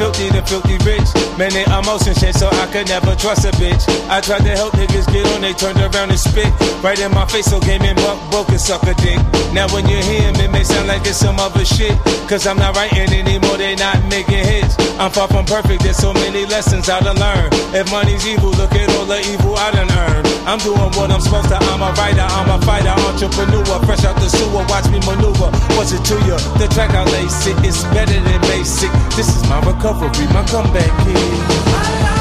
filthy to filthy rich. Many emotion shit, so I could never trust a bitch. I tried to help niggas get on, they turned around and spit. Right in my face, so game and buck broke and suck a dick. Now when you hear him, it may sound like it's some other shit. Cause I'm not writing anymore, they not making hits. I'm far from perfect, there's so many lessons I done learn. If money's evil, look at all the evil I done earned. I'm doing what I'm supposed to, I'm a writer, I'm a fighter, entrepreneur. Fresh out the sewer, watch me maneuver. What's it to you? The track I lace it, it's better than basic. This is my recovery, my comeback kid.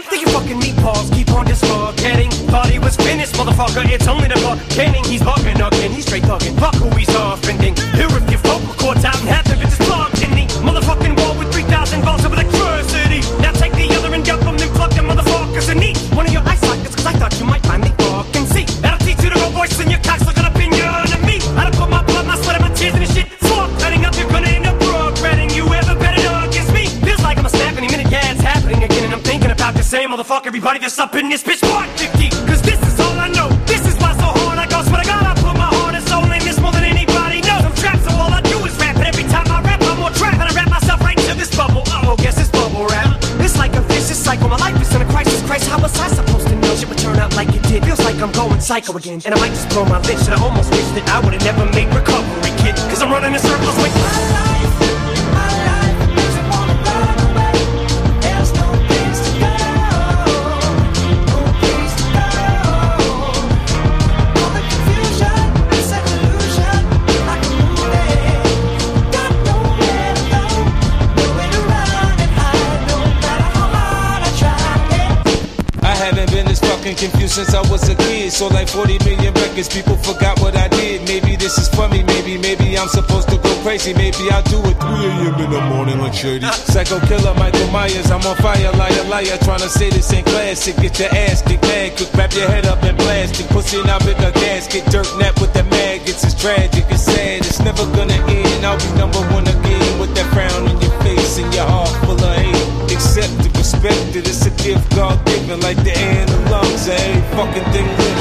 Think you fucking meatballs, keep on this spaghetti. Thought he was finished, motherfucker. It's only the beginning. He's motherfucker. Everybody that's up in this bitch, fuck 50, cause this is all I know. This is why so hard I go. Swear to God, I put my heart and soul in this more than anybody knows. I'm trapped, so all I do is rap, and every time I rap, I'm more trapped, and I wrap myself right into this bubble. I'm oh, guess it's bubble wrap. It's like a vicious cycle. My life is in a crisis. Christ, how was I supposed to know shit would turn out like it did? Feels like I'm going psycho again, and I might just blow my lid. Should I almost wish that I would've never made recovery, kid? Cause I'm running in circles with my life. I been confused since I was a kid. So like 40 million records, people forgot what I did. Maybe this is funny, maybe, maybe I'm supposed to go crazy. Maybe I'll do it 3 a.m. in the morning like Shady. Psycho killer Michael Myers, I'm on fire, liar, liar. Trying to say this ain't classic. Get your ass kicked, mad, quick, wrap your head up in plastic. Pussy now in a gasket, dirt nap with the maggots. It's tragic, it's sad, it's never gonna end. I'll be number one again with that frown on your face and your heart full of hate. Accept it, respect it, it's a gift God given, like the air the fucking thing